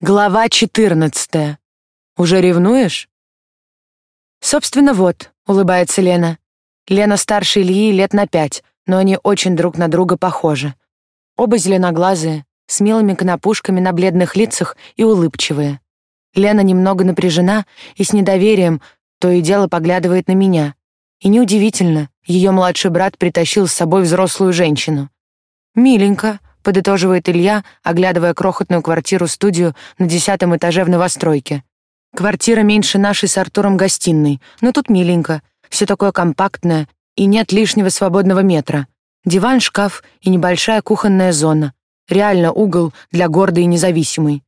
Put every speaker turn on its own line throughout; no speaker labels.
Глава 14. Уже ревнуешь? Собственно, вот, улыбается Лена. Лена старше Ильи лет на пять, но они очень друг на друга похожи. Оба зеленоглазые, с милыми конопушками на бледных лицах и улыбчивые. Лена немного напряжена и с недоверием то и дело поглядывает на меня. И неудивительно, ее младший брат притащил с собой взрослую женщину. Миленько, подытоживает Илья, оглядывая крохотную квартиру-студию на десятом этаже в новостройке. Квартира меньше нашей с Артуром гостиной, но тут миленько, все такое компактное и нет лишнего свободного метра. Диван, шкаф и небольшая кухонная зона. Реально угол для гордой и независимой.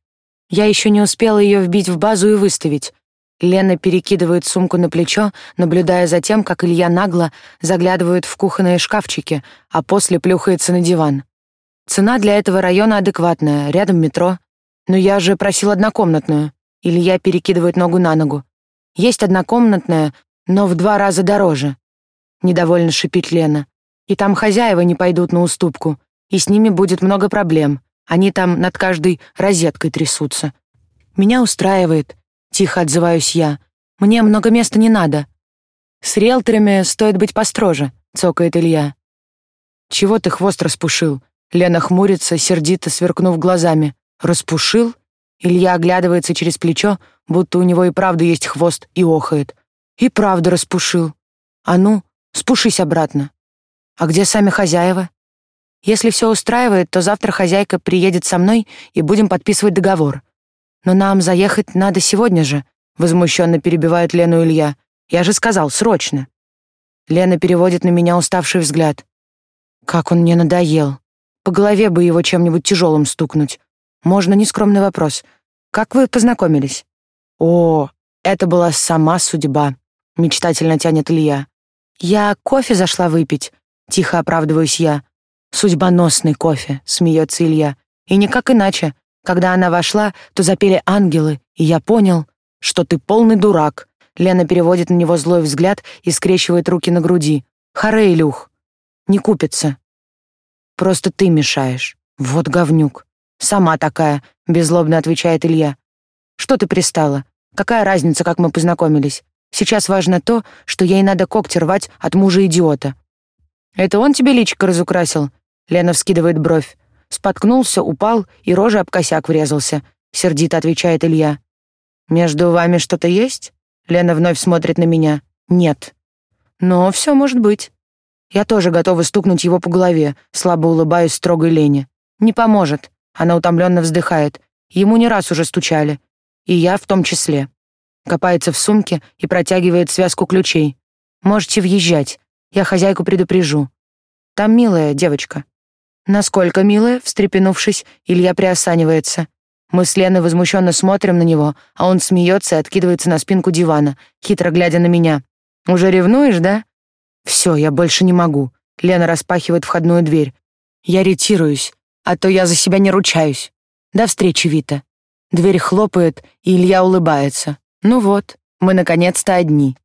Я еще не успела ее вбить в базу и выставить. Лена перекидывает сумку на плечо, наблюдая за тем, как Илья нагло заглядывает в кухонные шкафчики, а после плюхается на диван. Цена для этого района адекватная, рядом метро. Но я же просил однокомнатную. Илья перекидывает ногу на ногу. Есть однокомнатная, но в два раза дороже. Недовольно шипит Лена. И там хозяева не пойдут на уступку, и с ними будет много проблем. Они там над каждой розеткой трясутся. Меня устраивает, тихо отзываюсь я. Мне много места не надо. С риэлторами стоит быть построже, цокает Илья. Чего ты хвост распушил? Лена хмурится, сердито сверкнув глазами. «Распушил?» Илья оглядывается через плечо, будто у него и правда есть хвост, и охает. «И правда распушил. А ну, спушись обратно. А где сами хозяева?» «Если все устраивает, то завтра хозяйка приедет со мной, и будем подписывать договор. Но нам заехать надо сегодня же», — возмущенно перебивает Лену Илья. «Я же сказал, срочно». Лена переводит на меня уставший взгляд. «Как он мне надоел». По голове бы его чем-нибудь тяжелым стукнуть. Можно нескромный вопрос. Как вы познакомились? О, это была сама судьба, мечтательно тянет Илья. Я кофе зашла выпить, тихо оправдываюсь я. Судьбоносный кофе, смеется Илья. И никак иначе. Когда она вошла, то запели ангелы, и я понял, что ты полный дурак. Лена переводит на него злой взгляд и скрещивает руки на груди. Харе, Илюх. Не купится. Просто ты мешаешь. Вот говнюк. Сама такая, беззлобно отвечает Илья. Что ты пристала? Какая разница, как мы познакомились? Сейчас важно то, что ей надо когти рвать от мужа-идиота. Это он тебе личико разукрасил? Лена вскидывает бровь. Споткнулся, упал и рожей об косяк врезался. Сердито отвечает Илья. Между вами что-то есть? Лена вновь смотрит на меня. Нет. Но все может быть. Я тоже готова стукнуть его по голове, слабо улыбаюсь строгой Лене. Не поможет. Она утомленно вздыхает. Ему не раз уже стучали. И я в том числе. Копается в сумке и протягивает связку ключей. Можете въезжать. Я хозяйку предупрежу. Там милая девочка. Насколько милая, встрепенувшись, Илья приосанивается. Мы с Леной возмущенно смотрим на него, а он смеется и откидывается на спинку дивана, хитро глядя на меня. «Уже ревнуешь, да?» Все, я больше не могу. Лена распахивает входную дверь. Я ретируюсь, а то я за себя не ручаюсь. До встречи, Вита. Дверь хлопает, и Илья улыбается. Ну вот, мы наконец-то одни.